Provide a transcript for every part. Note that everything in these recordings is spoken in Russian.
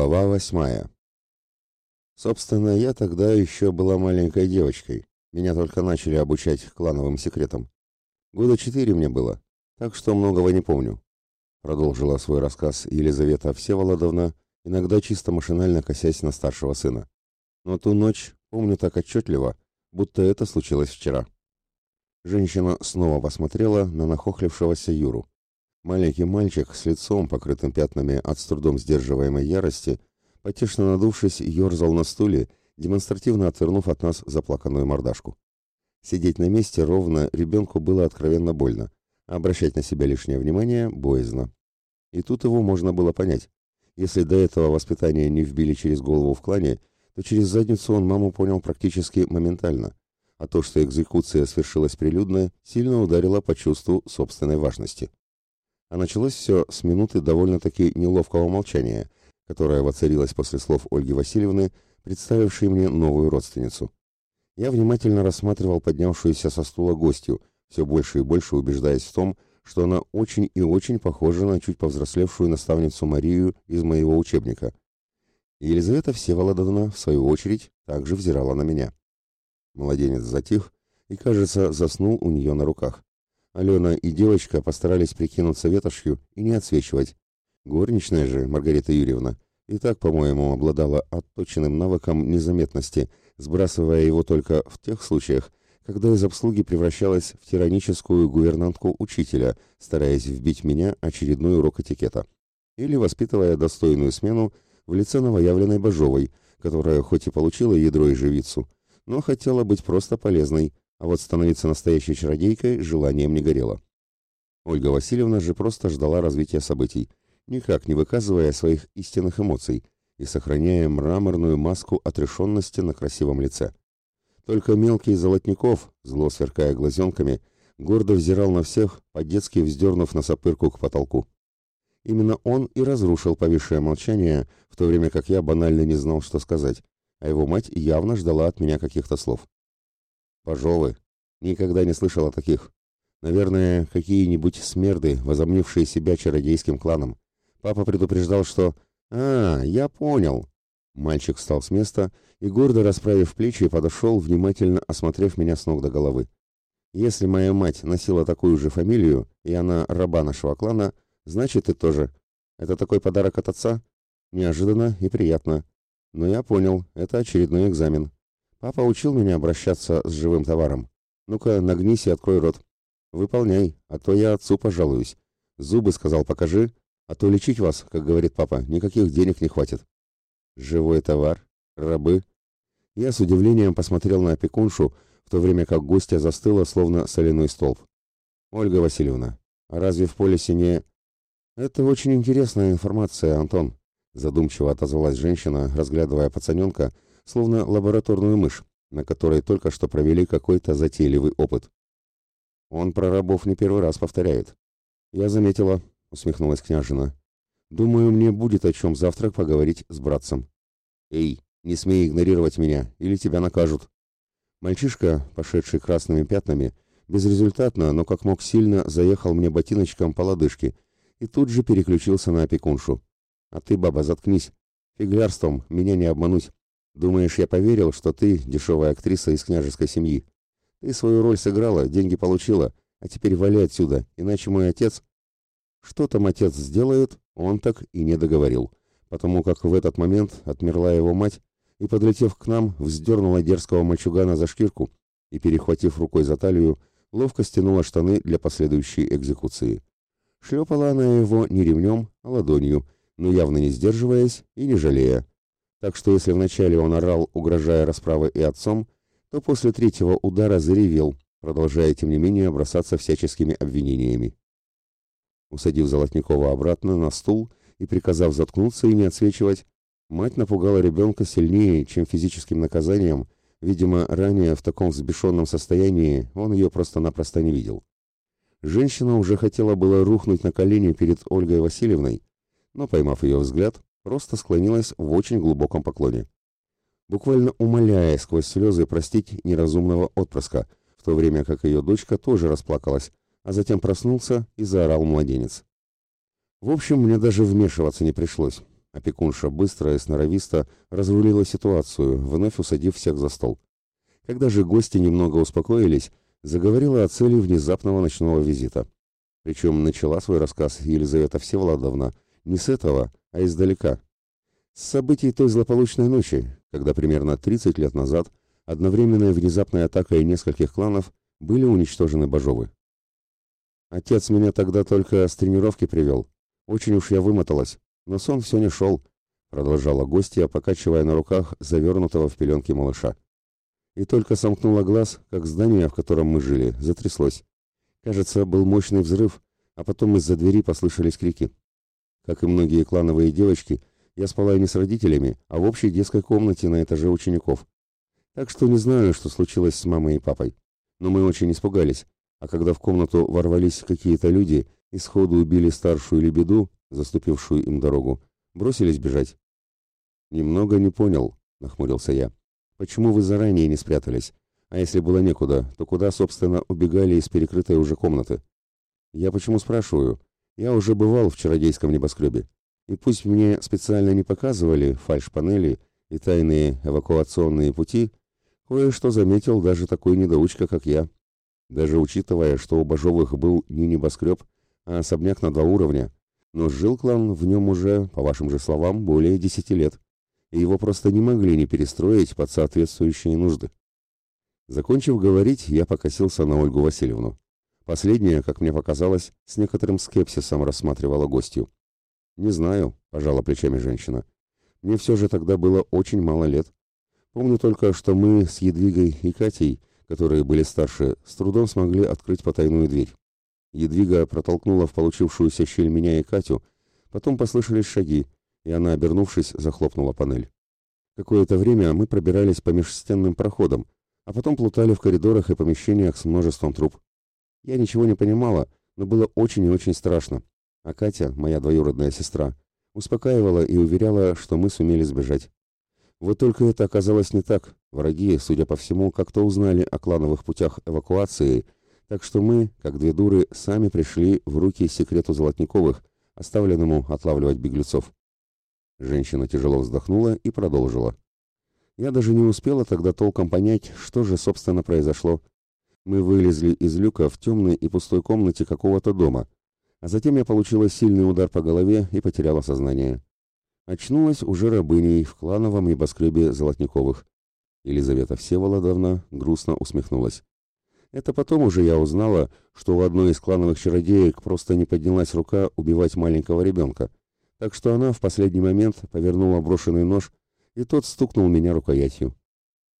Глава восьмая. Собственно, я тогда еще была маленькой девочкой. Меня только начали обучать клановым секретам. Года четыре мне было, так что многого не помню. Продолжила свой рассказ Елизавета Всеволодовна, иногда чисто машинально косясь на старшего сына. Но ту ночь помню так отчетливо, будто это случилось вчера. Женщина снова посмотрела на нахохлившегося Юру. Маленький мальчик с лицом, покрытым пятнами от с трудом сдерживаемой ярости, потешно надувшись, ерзал на стуле, демонстративно отвернув от нас заплаканную мордашку. Сидеть на месте ровно ребенку было откровенно больно, а обращать на себя лишнее внимание боязно. И тут его можно было понять. Если до этого воспитания не вбили через голову в клане, то через задницу он маму понял практически моментально, а то, что экзекуция свершилась прилюдно, сильно ударило по чувству собственной важности. А началось все с минуты довольно-таки неловкого молчания, которое воцарилось после слов Ольги Васильевны, представившей мне новую родственницу. Я внимательно рассматривал поднявшуюся со стула гостью, все больше и больше убеждаясь в том, что она очень и очень похожа на чуть повзрослевшую наставницу Марию из моего учебника. Елизавета Всеволодовна, в свою очередь, также взирала на меня. Младенец затих и, кажется, заснул у нее на руках. Алена и девочка постарались прикинуться ветошью и не отсвечивать. Горничная же, Маргарита Юрьевна, и так, по-моему, обладала отточенным навыком незаметности, сбрасывая его только в тех случаях, когда из обслуги превращалась в тираническую гувернантку учителя, стараясь вбить меня очередной урок этикета. Или воспитывая достойную смену в лице новоявленной Бажовой, которая хоть и получила ядро и живицу, но хотела быть просто полезной, а вот становиться настоящей чародейкой желанием не горело. Ольга Васильевна же просто ждала развития событий, никак не выказывая своих истинных эмоций и сохраняя мраморную маску отрешенности на красивом лице. Только мелкий Золотников, зло сверкая глазенками, гордо взирал на всех, по-детски вздернув носопырку к потолку. Именно он и разрушил повисшее молчание, в то время как я банально не знал, что сказать, а его мать явно ждала от меня каких-то слов. Пожовы. Никогда не слышал о таких. Наверное, какие-нибудь смерды, возомнившие себя чародейским кланом. Папа предупреждал, что... «А, я понял». Мальчик встал с места и, гордо расправив плечи, подошел, внимательно осмотрев меня с ног до головы. «Если моя мать носила такую же фамилию, и она раба нашего клана, значит, ты тоже. Это такой подарок от отца? Неожиданно и приятно. Но я понял, это очередной экзамен. Папа учил меня обращаться с живым товаром. Ну-ка, нагнись и открой рот. Выполняй, а то я отцу пожалуюсь. Зубы, сказал, покажи, а то лечить вас, как говорит папа, никаких денег не хватит. Живой товар? Рабы? Я с удивлением посмотрел на опекуншу, в то время как гостья застыла, словно соляной столб. Ольга Васильевна, а разве в полисе не... Это очень интересная информация, Антон, задумчиво отозвалась женщина, разглядывая пацаненка, словно лабораторную мышь, на которой только что провели какой-то затейливый опыт. Он про рабов не первый раз повторяет. Я заметила, усмехнулась княжина. Думаю, мне будет о чем завтра поговорить с братцем. Эй, не смей игнорировать меня, или тебя накажут. Мальчишка, пошедший красными пятнами, безрезультатно, но как мог сильно заехал мне ботиночком по лодыжке и тут же переключился на опекуншу. А ты, баба, заткнись. Фиглярством меня не обмануть. Думаешь, я поверил, что ты дешевая актриса из княжеской семьи? Ты свою роль сыграла, деньги получила, а теперь вали отсюда, иначе мой отец... Что там отец сделает, он так и не договорил, потому как в этот момент отмерла его мать и, подлетев к нам, вздернула дерзкого мальчугана за шкирку и, перехватив рукой за талию, ловко стянула штаны для последующей экзекуции. Шлепала она его не ремнем, а ладонью, но явно не сдерживаясь и не жалея. Так что если вначале он орал, угрожая расправой и отцом, то после третьего удара заревел, продолжая тем не менее бросаться всяческими обвинениями. Усадив Золотникова обратно на стул и приказав заткнуться и не отсвечивать, мать напугала ребенка сильнее, чем физическим наказанием, видимо, ранее в таком взбешенном состоянии он ее просто-напросто не видел. Женщина уже хотела было рухнуть на колени перед Ольгой Васильевной, но, поймав ее взгляд, просто склонилась в очень глубоком поклоне. Буквально умоляя сквозь слезы простить неразумного отпрыска, в то время как ее дочка тоже расплакалась, а затем проснулся и заорал младенец. В общем, мне даже вмешиваться не пришлось. Опекунша быстро и сноровисто разрулила ситуацию, вновь усадив всех за стол. Когда же гости немного успокоились, заговорила о цели внезапного ночного визита. Причем начала свой рассказ Елизавета Всеволодовна не с этого, а издалека. С событий той злополучной ночи, когда примерно 30 лет назад одновременная внезапная атака и нескольких кланов были уничтожены Бажовы. Отец меня тогда только с тренировки привел. Очень уж я вымоталась, но сон все не шел, продолжала гостья, покачивая на руках завернутого в пеленки малыша. И только сомкнула глаз, как здание, в котором мы жили, затряслось. Кажется, был мощный взрыв, а потом из-за двери послышались крики. Как и многие клановые девочки, я спала не с родителями, а в общей детской комнате на этаже учеников. Так что не знаю, что случилось с мамой и папой. Но мы очень испугались, а когда в комнату ворвались какие-то люди и сходу убили старшую лебеду, заступившую им дорогу, бросились бежать. «Немного не понял», — нахмурился я. «Почему вы заранее не спрятались? А если было некуда, то куда, собственно, убегали из перекрытой уже комнаты?» «Я почему спрашиваю? Я уже бывал в чародейском небоскребе. И пусть мне специально не показывали фальш-панели и тайные эвакуационные пути, кое-что заметил даже такой недоучка, как я. Даже учитывая, что у Бажовых был не небоскреб, а особняк на два уровня, но жил клан в нем уже, по вашим же словам, более десяти лет, и его просто не могли не перестроить под соответствующие нужды. Закончив говорить, я покосился на Ольгу Васильевну. Последняя, как мне показалось, с некоторым скепсисом рассматривала гостью. «Не знаю», — пожала плечами женщина. «Мне все же тогда было очень мало лет. Помню только, что мы с Едвигой и Катей, которые были старше, с трудом смогли открыть потайную дверь. Едвига протолкнула в получившуюся щель меня и Катю, потом послышались шаги, и она, обернувшись, захлопнула панель. Какое-то время мы пробирались по межстенным проходам, а потом плутали в коридорах и помещениях с множеством труб. Я ничего не понимала, но было очень и очень страшно. А Катя, моя двоюродная сестра, успокаивала и уверяла, что мы сумели сбежать. Вот только это оказалось не так. Враги, судя по всему, как-то узнали о клановых путях эвакуации, так что мы, как две дуры, сами пришли в руки секрету Золотниковых, оставленному отлавливать беглецов. Женщина тяжело вздохнула и продолжила. Я даже не успела тогда толком понять, что же, собственно, произошло. Мы вылезли из люка в темной и пустой комнате какого-то дома, а затем я получила сильный удар по голове и потеряла сознание. Очнулась уже рабыней в клановом небоскребе Золотниковых. Елизавета Всеволодовна грустно усмехнулась. Это потом уже я узнала, что у одной из клановых чародеек просто не поднялась рука убивать маленького ребенка, так что она в последний момент повернула брошенный нож, и тот стукнул меня рукоятью.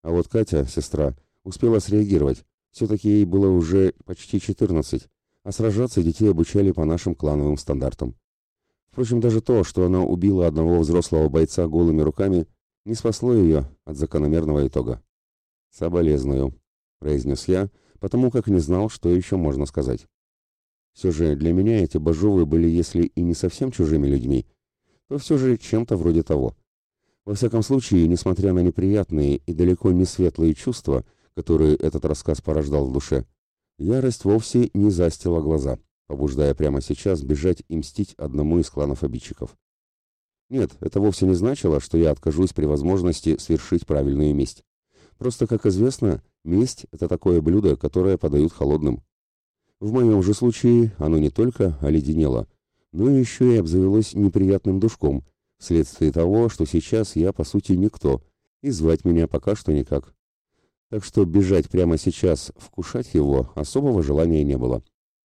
А вот Катя, сестра, успела среагировать, все-таки ей было уже почти 14, а сражаться детей обучали по нашим клановым стандартам. Впрочем, даже то, что она убила одного взрослого бойца голыми руками, не спасло ее от закономерного итога. «Соболезную», — произнес я, потому как не знал, что еще можно сказать. Все же для меня эти божовы были, если и не совсем чужими людьми, то все же чем-то вроде того. Во всяком случае, несмотря на неприятные и далеко не светлые чувства, которые этот рассказ порождал в душе, ярость вовсе не застила глаза, побуждая прямо сейчас бежать и мстить одному из кланов обидчиков. Нет, это вовсе не значило, что я откажусь при возможности свершить правильную месть. Просто, как известно, месть – это такое блюдо, которое подают холодным. В моем же случае оно не только оледенело, но еще и обзавелось неприятным душком, вследствие того, что сейчас я, по сути, никто, и звать меня пока что никак так что бежать прямо сейчас, вкушать его, особого желания не было.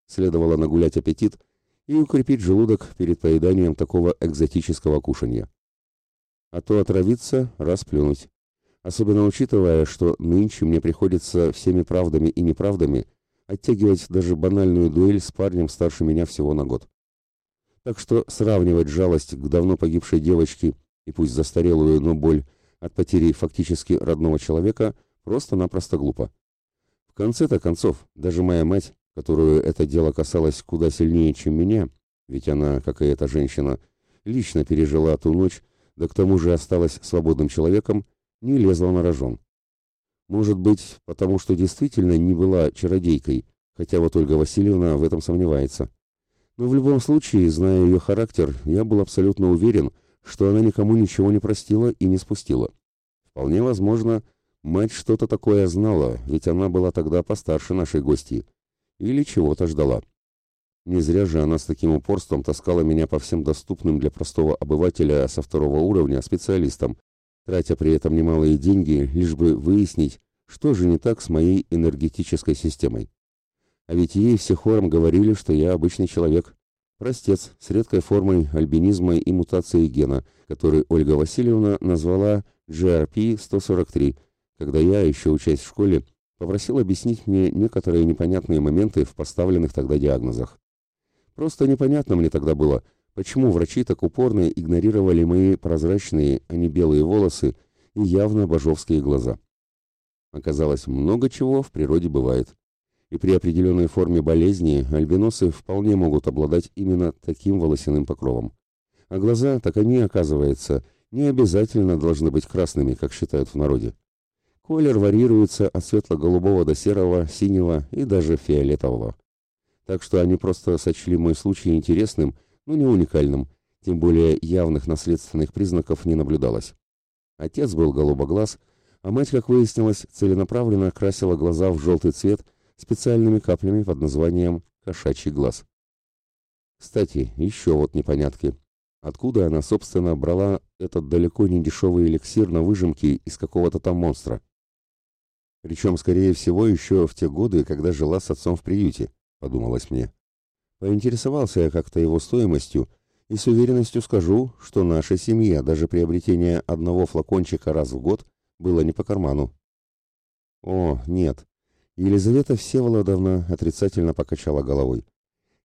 Следовало нагулять аппетит и укрепить желудок перед поеданием такого экзотического кушанья. А то отравиться, расплюнуть. Особенно учитывая, что нынче мне приходится всеми правдами и неправдами оттягивать даже банальную дуэль с парнем старше меня всего на год. Так что сравнивать жалость к давно погибшей девочке и пусть застарелую, но боль от потери фактически родного человека Просто-напросто глупо. В конце-то концов, даже моя мать, которую это дело касалось куда сильнее, чем меня, ведь она, как и эта женщина, лично пережила ту ночь, да к тому же осталась свободным человеком, не лезла на рожон. Может быть, потому что действительно не была чародейкой, хотя вот Ольга Васильевна в этом сомневается. Но в любом случае, зная ее характер, я был абсолютно уверен, что она никому ничего не простила и не спустила. Вполне возможно, мать что-то такое знала, ведь она была тогда постарше нашей гости. Или чего-то ждала. Не зря же она с таким упорством таскала меня по всем доступным для простого обывателя со второго уровня специалистам, тратя при этом немалые деньги, лишь бы выяснить, что же не так с моей энергетической системой. А ведь ей все хором говорили, что я обычный человек, простец с редкой формой альбинизма и мутацией гена, который Ольга Васильевна назвала GRP-143, когда я, еще учась в школе, попросил объяснить мне некоторые непонятные моменты в поставленных тогда диагнозах. Просто непонятно мне тогда было, почему врачи так упорно игнорировали мои прозрачные, а не белые волосы и явно божовские глаза. Оказалось, много чего в природе бывает. И при определенной форме болезни альбиносы вполне могут обладать именно таким волосяным покровом. А глаза, так они, оказывается, не обязательно должны быть красными, как считают в народе. Колер варьируется от светло-голубого до серого, синего и даже фиолетового. Так что они просто сочли мой случай интересным, но не уникальным, тем более явных наследственных признаков не наблюдалось. Отец был голубоглаз, а мать, как выяснилось, целенаправленно красила глаза в желтый цвет специальными каплями под названием «кошачий глаз». Кстати, еще вот непонятки. Откуда она, собственно, брала этот далеко не дешевый эликсир на выжимке из какого-то там монстра? Причем, скорее всего, еще в те годы, когда жила с отцом в приюте, подумалось мне. Поинтересовался я как-то его стоимостью, и с уверенностью скажу, что наша семья даже приобретение одного флакончика раз в год было не по карману. О, нет. Елизавета Всеволодовна отрицательно покачала головой.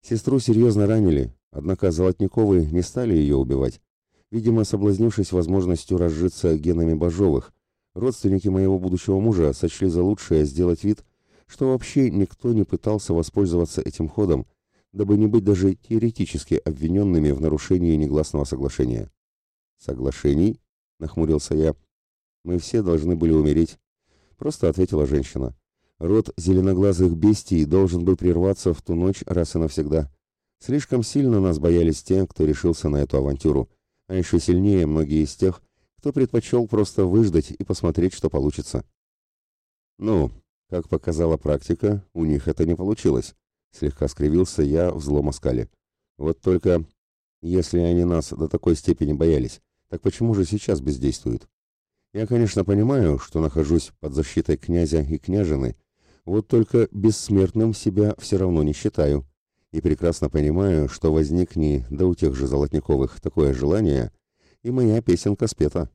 Сестру серьезно ранили, однако Золотниковы не стали ее убивать. Видимо, соблазнившись возможностью разжиться генами Бажовых, родственники моего будущего мужа сочли за лучшее сделать вид, что вообще никто не пытался воспользоваться этим ходом, дабы не быть даже теоретически обвиненными в нарушении негласного соглашения. «Соглашений?» — нахмурился я. Мы все должны были умереть, просто ответила женщина. Род зеленоглазых бестий должен был прерваться в ту ночь раз и навсегда. Слишком сильно нас боялись те, кто решился на эту авантюру, а еще сильнее многие из тех, кто предпочел просто выждать и посмотреть, что получится. Ну, как показала практика, у них это не получилось. Слегка скривился я в злом оскале. Вот только, если они нас до такой степени боялись, так почему же сейчас бездействуют? Я, конечно, понимаю, что нахожусь под защитой князя и княжины, вот только бессмертным себя все равно не считаю. И прекрасно понимаю, что возникни, да у тех же Золотниковых, такое желание, и моя песенка спета.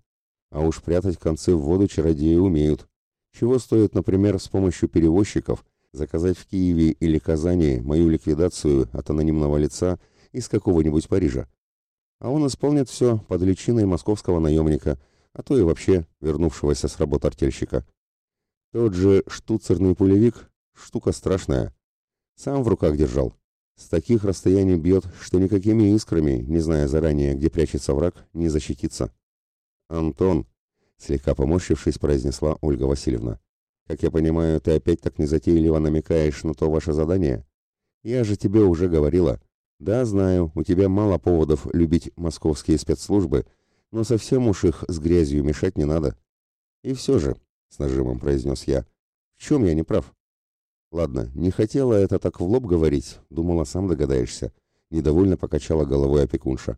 А уж прятать концы в воду чародеи умеют. Чего стоит, например, с помощью перевозчиков заказать в Киеве или Казани мою ликвидацию от анонимного лица из какого-нибудь Парижа? А он исполнит все под личиной московского наемника – а то и вообще вернувшегося с работы артельщика. Тот же штуцерный пулевик — штука страшная. Сам в руках держал. С таких расстояний бьет, что никакими искрами, не зная заранее, где прячется враг, не защититься. «Антон», — слегка поморщившись, произнесла Ольга Васильевна, «как я понимаю, ты опять так незатейливо намекаешь на то ваше задание? Я же тебе уже говорила. Да, знаю, у тебя мало поводов любить московские спецслужбы, но совсем уж их с грязью мешать не надо. И все же, с нажимом произнес я, в чем я не прав? Ладно, не хотела это так в лоб говорить, думала, сам догадаешься. Недовольно покачала головой опекунша.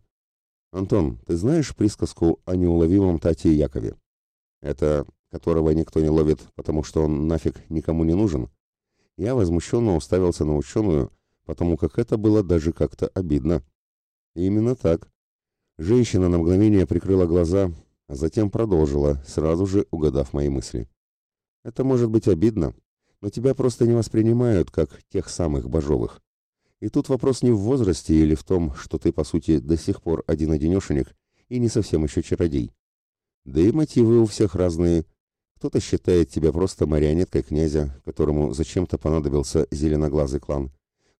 Антон, ты знаешь присказку о неуловимом Тате Якове? Это которого никто не ловит, потому что он нафиг никому не нужен? Я возмущенно уставился на ученую, потому как это было даже как-то обидно. именно так. Женщина на мгновение прикрыла глаза, а затем продолжила, сразу же угадав мои мысли. «Это может быть обидно, но тебя просто не воспринимают как тех самых божовых. И тут вопрос не в возрасте или в том, что ты, по сути, до сих пор один-одинешенек и не совсем еще чародей. Да и мотивы у всех разные. Кто-то считает тебя просто марионеткой князя, которому зачем-то понадобился зеленоглазый клан.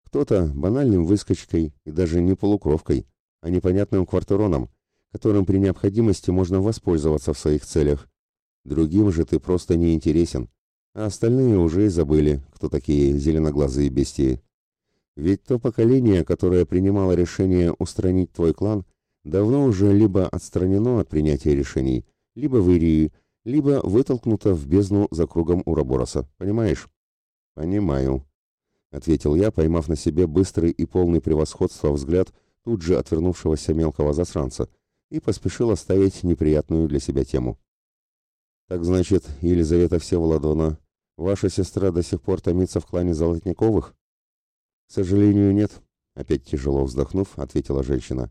Кто-то банальным выскочкой и даже не полукровкой, а непонятным квартироном, которым при необходимости можно воспользоваться в своих целях. Другим же ты просто не интересен, а остальные уже и забыли, кто такие зеленоглазые бестии. Ведь то поколение, которое принимало решение устранить твой клан, давно уже либо отстранено от принятия решений, либо в Ирии, либо вытолкнуто в бездну за кругом Урабороса. Понимаешь? Понимаю, ответил я, поймав на себе быстрый и полный превосходства взгляд тут же отвернувшегося мелкого засранца, и поспешил оставить неприятную для себя тему. Так значит, Елизавета Всеволодовна, ваша сестра до сих пор томится в клане Золотниковых? К сожалению, нет, опять тяжело вздохнув, ответила женщина.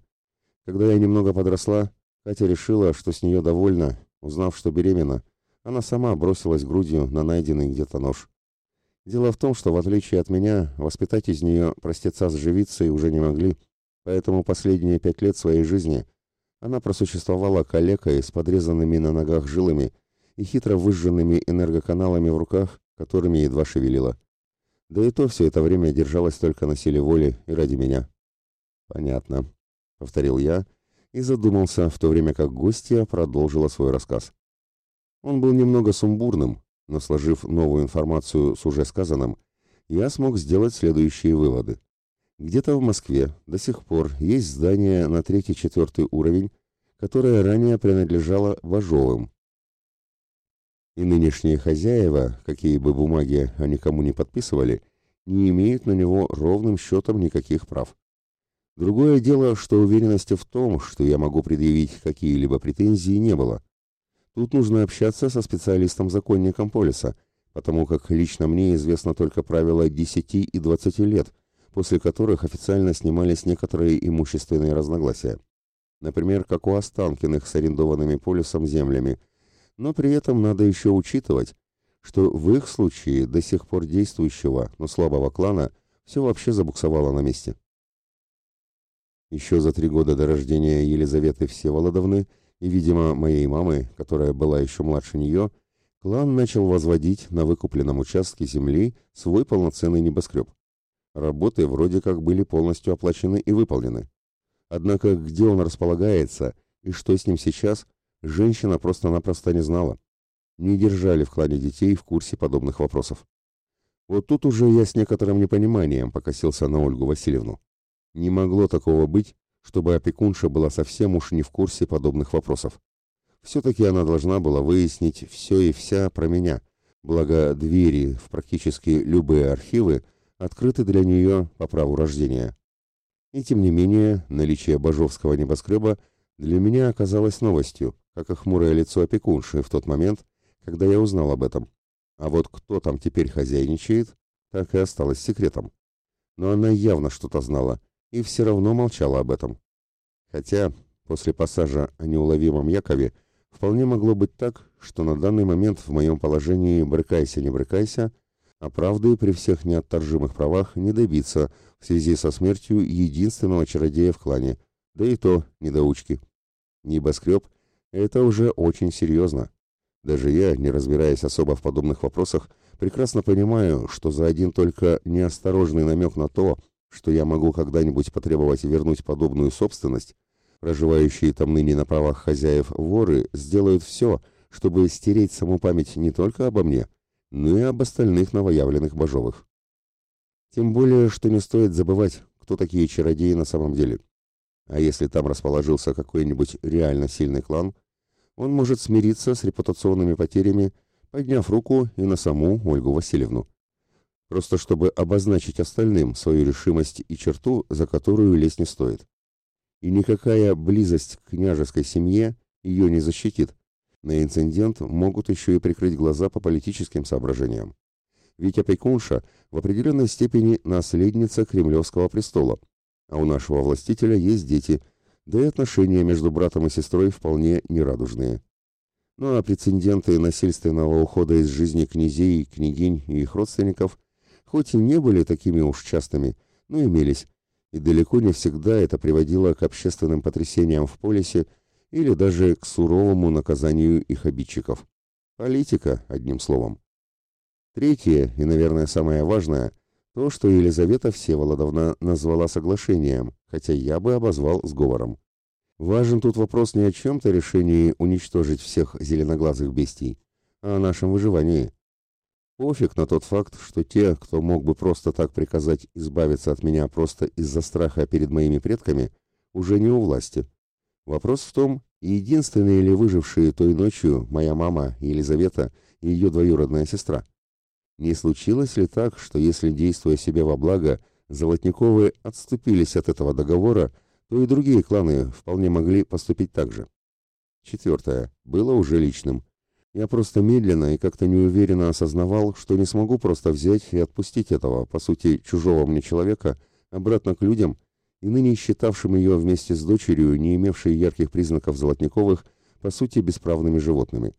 Когда я немного подросла, Катя решила, что с нее довольна, узнав, что беременна. Она сама бросилась грудью на найденный где-то нож. Дело в том, что в отличие от меня, воспитать из нее простеца с живицей уже не могли, поэтому последние пять лет своей жизни она просуществовала калекой с подрезанными на ногах жилами и хитро выжженными энергоканалами в руках, которыми едва шевелила. Да и то все это время держалась только на силе воли и ради меня. «Понятно», — повторил я и задумался, в то время как гостья продолжила свой рассказ. Он был немного сумбурным, но сложив новую информацию с уже сказанным, я смог сделать следующие выводы. Где-то в Москве до сих пор есть здание на третий-четвертый уровень, которое ранее принадлежало Важовым, и нынешние хозяева, какие бы бумаги они кому не подписывали, не имеют на него ровным счетом никаких прав. Другое дело, что уверенности в том, что я могу предъявить какие-либо претензии, не было. Тут нужно общаться со специалистом-законником полиса, потому как лично мне известно только правила 10 и 20 лет, после которых официально снимались некоторые имущественные разногласия. Например, как у Останкиных с арендованными полисом землями – но при этом надо еще учитывать, что в их случае до сих пор действующего, но слабого клана все вообще забуксовало на месте. Еще за три года до рождения Елизаветы Всеволодовны и, видимо, моей мамы, которая была еще младше нее, клан начал возводить на выкупленном участке земли свой полноценный небоскреб. Работы вроде как были полностью оплачены и выполнены. Однако где он располагается и что с ним сейчас, женщина просто-напросто не знала. Не держали в клане детей в курсе подобных вопросов. Вот тут уже я с некоторым непониманием покосился на Ольгу Васильевну. Не могло такого быть, чтобы опекунша была совсем уж не в курсе подобных вопросов. Все-таки она должна была выяснить все и вся про меня, благо двери в практически любые архивы открыты для нее по праву рождения. И тем не менее, наличие Бажовского небоскреба для меня оказалось новостью, как и хмурое лицо опекунши в тот момент, когда я узнал об этом. А вот кто там теперь хозяйничает, так и осталось секретом. Но она явно что-то знала и все равно молчала об этом. Хотя после пассажа о неуловимом Якове вполне могло быть так, что на данный момент в моем положении брыкайся, не брыкайся, а правды при всех неотторжимых правах не добиться в связи со смертью единственного чародея в клане, да и то недоучки. Небоскреб это уже очень серьезно. Даже я, не разбираясь особо в подобных вопросах, прекрасно понимаю, что за один только неосторожный намек на то, что я могу когда-нибудь потребовать вернуть подобную собственность, проживающие там ныне на правах хозяев воры сделают все, чтобы стереть саму память не только обо мне, но и об остальных новоявленных божовых. Тем более, что не стоит забывать, кто такие чародеи на самом деле. А если там расположился какой-нибудь реально сильный клан, он может смириться с репутационными потерями, подняв руку и на саму Ольгу Васильевну. Просто чтобы обозначить остальным свою решимость и черту, за которую лезть не стоит. И никакая близость к княжеской семье ее не защитит. На инцидент могут еще и прикрыть глаза по политическим соображениям. Ведь опекунша в определенной степени наследница кремлевского престола, а у нашего властителя есть дети, да и отношения между братом и сестрой вполне нерадужные. Ну а прецеденты насильственного ухода из жизни князей, княгинь и их родственников хоть и не были такими уж частыми, но имелись, и далеко не всегда это приводило к общественным потрясениям в полисе или даже к суровому наказанию их обидчиков. Политика, одним словом. Третье, и, наверное, самое важное – то, что Елизавета Всеволодовна назвала соглашением, хотя я бы обозвал сговором. Важен тут вопрос не о чем-то решении уничтожить всех зеленоглазых бестий, а о нашем выживании. Пофиг на тот факт, что те, кто мог бы просто так приказать избавиться от меня просто из-за страха перед моими предками, уже не у власти. Вопрос в том, единственные ли выжившие той ночью моя мама Елизавета и ее двоюродная сестра. Не случилось ли так, что если, действуя себе во благо, Золотниковы отступились от этого договора, то и другие кланы вполне могли поступить так же? Четвертое. Было уже личным. Я просто медленно и как-то неуверенно осознавал, что не смогу просто взять и отпустить этого, по сути, чужого мне человека, обратно к людям, и ныне считавшим ее вместе с дочерью, не имевшей ярких признаков Золотниковых, по сути, бесправными животными.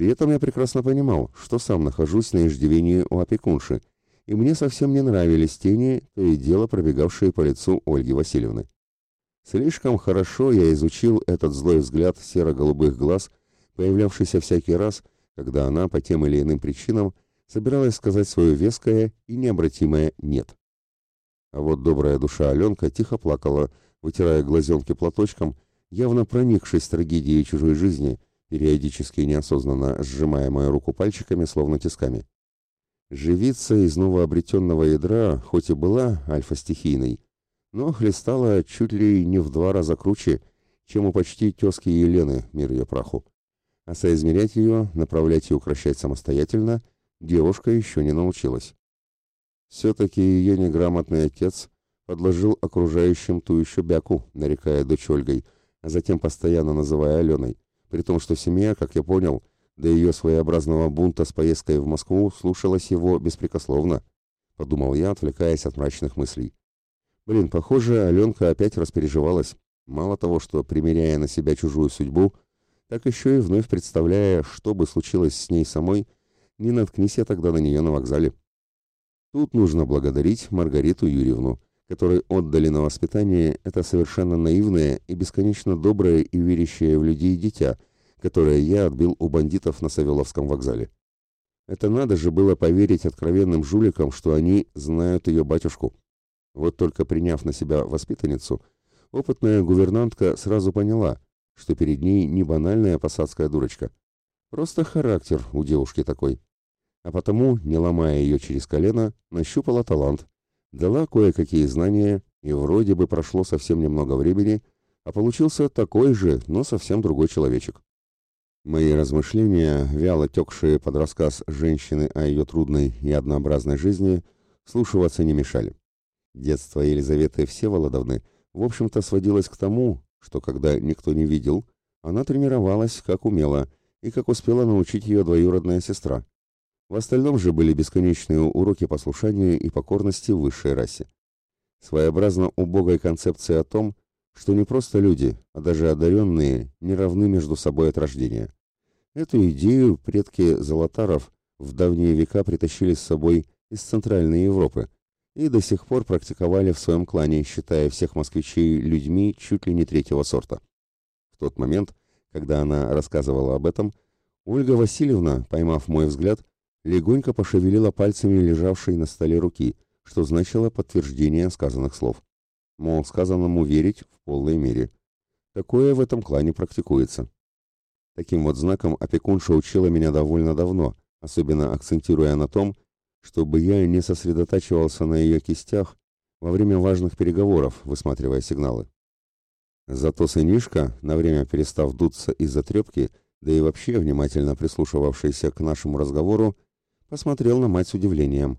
При этом я прекрасно понимал, что сам нахожусь на иждивении у опекунши, и мне совсем не нравились тени, то и дело пробегавшие по лицу Ольги Васильевны. Слишком хорошо я изучил этот злой взгляд серо-голубых глаз, появлявшийся всякий раз, когда она по тем или иным причинам собиралась сказать свое веское и необратимое «нет». А вот добрая душа Аленка тихо плакала, вытирая глазенки платочком, явно проникшись трагедией чужой жизни, периодически неосознанно сжимая мою руку пальчиками, словно тисками. Живица из новообретенного ядра, хоть и была альфа-стихийной, но хлестала чуть ли не в два раза круче, чем у почти тезки Елены, мир ее праху. А соизмерять ее, направлять и укращать самостоятельно девушка еще не научилась. Все-таки ее неграмотный отец подложил окружающим ту еще бяку, нарекая дочь Ольгой, а затем постоянно называя Аленой, при том, что семья, как я понял, до ее своеобразного бунта с поездкой в Москву слушалась его беспрекословно, подумал я, отвлекаясь от мрачных мыслей. Блин, похоже, Аленка опять распереживалась. Мало того, что, примеряя на себя чужую судьбу, так еще и вновь представляя, что бы случилось с ней самой, не наткнись я тогда на нее на вокзале. Тут нужно благодарить Маргариту Юрьевну, которой отдали на воспитание это совершенно наивное и бесконечно доброе и верящее в людей дитя, которое я отбил у бандитов на Савеловском вокзале. Это надо же было поверить откровенным жуликам, что они знают ее батюшку. Вот только приняв на себя воспитанницу, опытная гувернантка сразу поняла, что перед ней не банальная посадская дурочка. Просто характер у девушки такой. А потому, не ломая ее через колено, нащупала талант, дала кое-какие знания, и вроде бы прошло совсем немного времени, а получился такой же, но совсем другой человечек. Мои размышления, вяло текшие под рассказ женщины о ее трудной и однообразной жизни, слушаться не мешали. Детство Елизаветы Всеволодовны, в общем-то, сводилось к тому, что когда никто не видел, она тренировалась как умела и как успела научить ее двоюродная сестра. В остальном же были бесконечные уроки послушания и покорности высшей расе. Своеобразно убогой концепции о том, что не просто люди, а даже одаренные не равны между собой от рождения. Эту идею предки Золотаров в давние века притащили с собой из Центральной Европы, и до сих пор практиковали в своем клане, считая всех москвичей людьми чуть ли не третьего сорта. В тот момент, когда она рассказывала об этом, Ольга Васильевна, поймав мой взгляд, легонько пошевелила пальцами лежавшей на столе руки, что значило подтверждение сказанных слов. Мол, сказанному верить в полной мере. Такое в этом клане практикуется. Таким вот знаком опекунша учила меня довольно давно, особенно акцентируя на том, чтобы я не сосредотачивался на ее кистях во время важных переговоров, высматривая сигналы. Зато сынишка, на время перестав дуться из-за трепки, да и вообще внимательно прислушивавшийся к нашему разговору, посмотрел на мать с удивлением.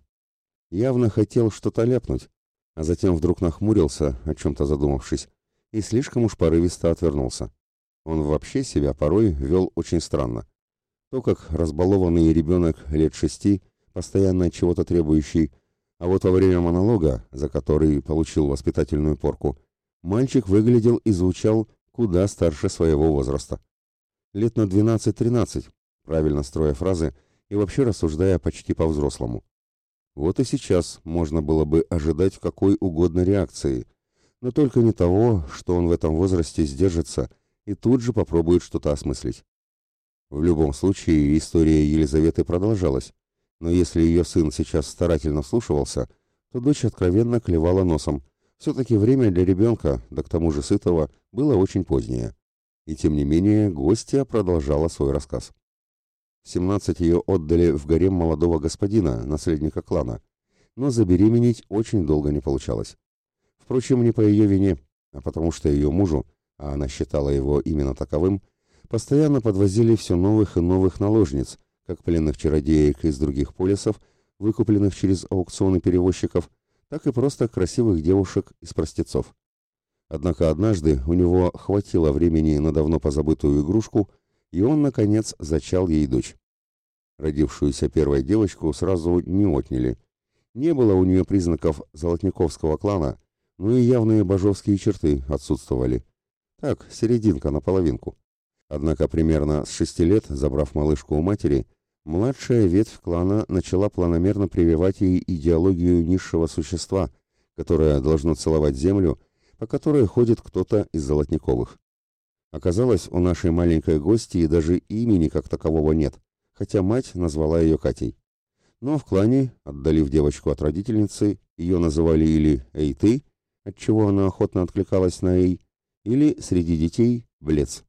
Явно хотел что-то ляпнуть, а затем вдруг нахмурился, о чем-то задумавшись, и слишком уж порывисто отвернулся. Он вообще себя порой вел очень странно. То, как разбалованный ребенок лет шести постоянно чего-то требующий, а вот во время монолога, за который получил воспитательную порку, мальчик выглядел и звучал куда старше своего возраста. Лет на 12-13, правильно строя фразы и вообще рассуждая почти по-взрослому. Вот и сейчас можно было бы ожидать какой угодно реакции, но только не того, что он в этом возрасте сдержится и тут же попробует что-то осмыслить. В любом случае, история Елизаветы продолжалась, но если ее сын сейчас старательно вслушивался, то дочь откровенно клевала носом. Все-таки время для ребенка, да к тому же сытого, было очень позднее. И тем не менее, гостья продолжала свой рассказ. В 17 ее отдали в гарем молодого господина, наследника клана, но забеременеть очень долго не получалось. Впрочем, не по ее вине, а потому что ее мужу, а она считала его именно таковым, постоянно подвозили все новых и новых наложниц, как пленных чародеек из других полисов, выкупленных через аукционы перевозчиков, так и просто красивых девушек из простецов. Однако однажды у него хватило времени на давно позабытую игрушку, и он, наконец, зачал ей дочь. Родившуюся первой девочку сразу не отняли. Не было у нее признаков золотниковского клана, но и явные божовские черты отсутствовали. Так, серединка наполовинку. Однако примерно с шести лет, забрав малышку у матери, младшая ветвь клана начала планомерно прививать ей идеологию низшего существа, которое должно целовать землю, по которой ходит кто-то из золотниковых. Оказалось, у нашей маленькой гости даже имени как такового нет, хотя мать назвала ее Катей. Но в клане, отдалив девочку от родительницы, ее называли или «Эй, ты», отчего она охотно откликалась на «Эй», или среди детей «Блец».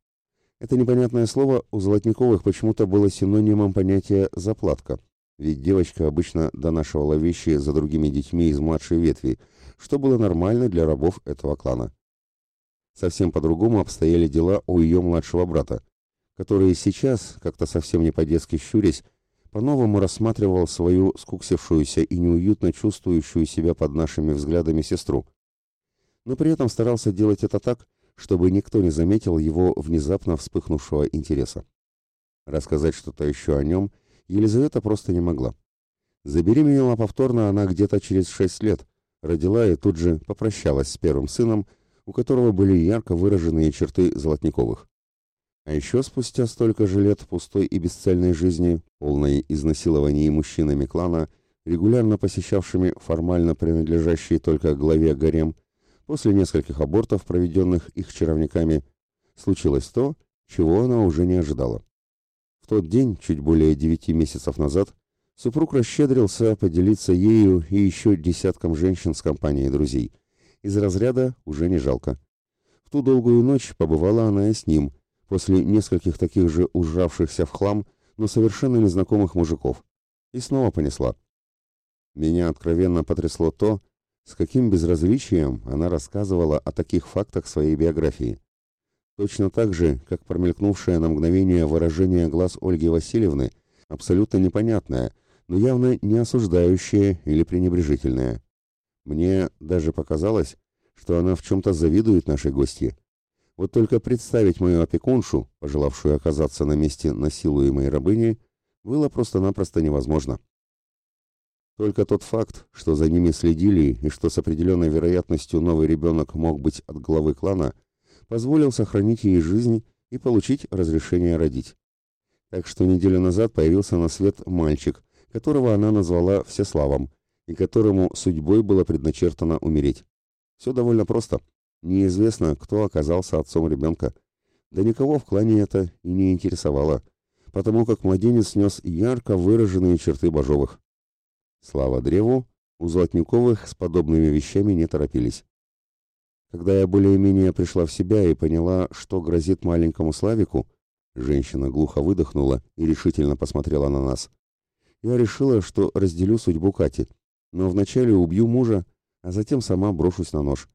Это непонятное слово у Золотниковых почему-то было синонимом понятия «заплатка», ведь девочка обычно донашивала вещи за другими детьми из младшей ветви, что было нормально для рабов этого клана. Совсем по-другому обстояли дела у ее младшего брата, который сейчас, как-то совсем не по-детски щурясь, по-новому рассматривал свою скуксившуюся и неуютно чувствующую себя под нашими взглядами сестру. Но при этом старался делать это так, чтобы никто не заметил его внезапно вспыхнувшего интереса. Рассказать что-то еще о нем Елизавета просто не могла. Забеременела повторно она где-то через шесть лет, родила и тут же попрощалась с первым сыном, у которого были ярко выраженные черты Золотниковых. А еще спустя столько же лет пустой и бесцельной жизни, полной изнасилований мужчинами клана, регулярно посещавшими формально принадлежащие только главе гарем, после нескольких абортов, проведенных их чаровниками, случилось то, чего она уже не ожидала. В тот день, чуть более девяти месяцев назад, супруг расщедрился поделиться ею и еще десятком женщин с компанией друзей. Из разряда уже не жалко. В ту долгую ночь побывала она и с ним – после нескольких таких же ужравшихся в хлам, но совершенно незнакомых мужиков. И снова понесла. Меня откровенно потрясло то, с каким безразличием она рассказывала о таких фактах своей биографии. Точно так же, как промелькнувшее на мгновение выражение глаз Ольги Васильевны, абсолютно непонятное, но явно не осуждающее или пренебрежительное. Мне даже показалось, что она в чем-то завидует нашей гостье. Вот только представить мою опекуншу, пожелавшую оказаться на месте насилуемой рабыни, было просто-напросто невозможно. Только тот факт, что за ними следили и что с определенной вероятностью новый ребенок мог быть от главы клана, позволил сохранить ей жизнь и получить разрешение родить. Так что неделю назад появился на свет мальчик, которого она назвала Всеславом, и которому судьбой было предначертано умереть. Все довольно просто. Неизвестно, кто оказался отцом ребенка. Да никого в клане это и не интересовало, потому как младенец нес ярко выраженные черты Бажовых. Слава древу, у Золотниковых с подобными вещами не торопились. Когда я более-менее пришла в себя и поняла, что грозит маленькому Славику, женщина глухо выдохнула и решительно посмотрела на нас. Я решила, что разделю судьбу Кати, но вначале убью мужа, а затем сама брошусь на нож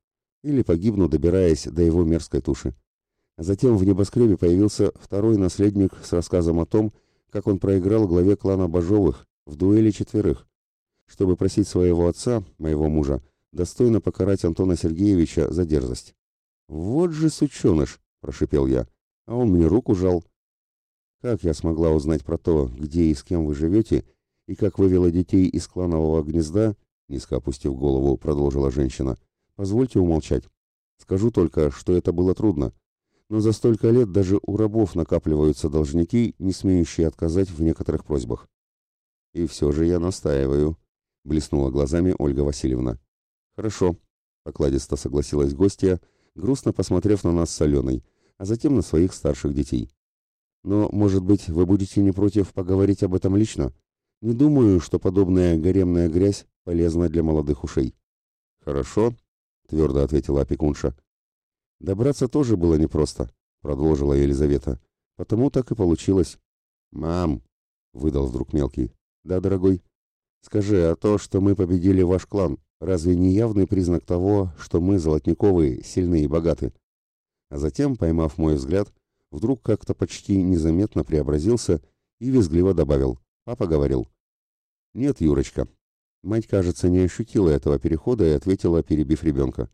или погибну, добираясь до его мерзкой туши. Затем в небоскребе появился второй наследник с рассказом о том, как он проиграл главе клана Бажовых в дуэли четверых, чтобы просить своего отца, моего мужа, достойно покарать Антона Сергеевича за дерзость. «Вот же сученыш!» – прошипел я, а он мне руку жал. «Как я смогла узнать про то, где и с кем вы живете, и как вывела детей из кланового гнезда?» – низко опустив голову, продолжила женщина – Позвольте умолчать. Скажу только, что это было трудно. Но за столько лет даже у рабов накапливаются должники, не смеющие отказать в некоторых просьбах. И все же я настаиваю, блеснула глазами Ольга Васильевна. Хорошо, покладисто согласилась гостья, грустно посмотрев на нас с Аленой, а затем на своих старших детей. Но, может быть, вы будете не против поговорить об этом лично? Не думаю, что подобная гаремная грязь полезна для молодых ушей. Хорошо, твердо ответила опекунша. Добраться тоже было непросто, продолжила Елизавета. Потому так и получилось. Мам, выдал вдруг мелкий. Да, дорогой. Скажи, а то, что мы победили ваш клан, разве не явный признак того, что мы, Золотниковые, сильны и богаты? А затем, поймав мой взгляд, вдруг как-то почти незаметно преобразился и визгливо добавил. Папа говорил. «Нет, Юрочка». Мать, кажется, не ощутила этого перехода и ответила, перебив ребенка.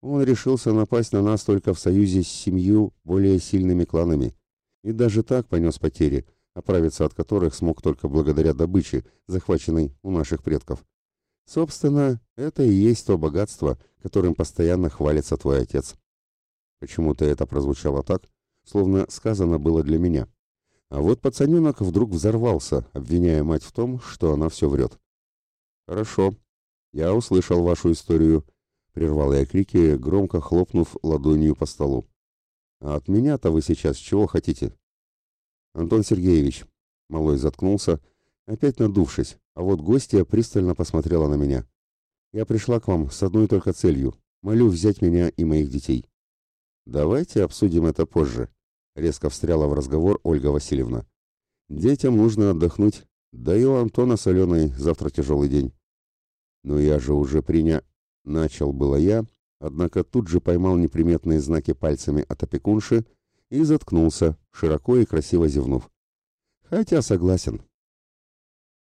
Он решился напасть на нас только в союзе с семью более сильными кланами. И даже так понес потери, оправиться от которых смог только благодаря добыче, захваченной у наших предков. Собственно, это и есть то богатство, которым постоянно хвалится твой отец. Почему-то это прозвучало так, словно сказано было для меня. А вот пацаненок вдруг взорвался, обвиняя мать в том, что она все врет. «Хорошо, я услышал вашу историю», — прервал я крики, громко хлопнув ладонью по столу. «А от меня-то вы сейчас чего хотите?» «Антон Сергеевич», — малой заткнулся, опять надувшись, а вот гостья пристально посмотрела на меня. «Я пришла к вам с одной только целью — молю взять меня и моих детей». «Давайте обсудим это позже», — резко встряла в разговор Ольга Васильевна. «Детям нужно отдохнуть, да и у Антона с Аленой завтра тяжелый день». «Но я же уже приня...» — начал было я, однако тут же поймал неприметные знаки пальцами от опекунши и заткнулся, широко и красиво зевнув. «Хотя согласен,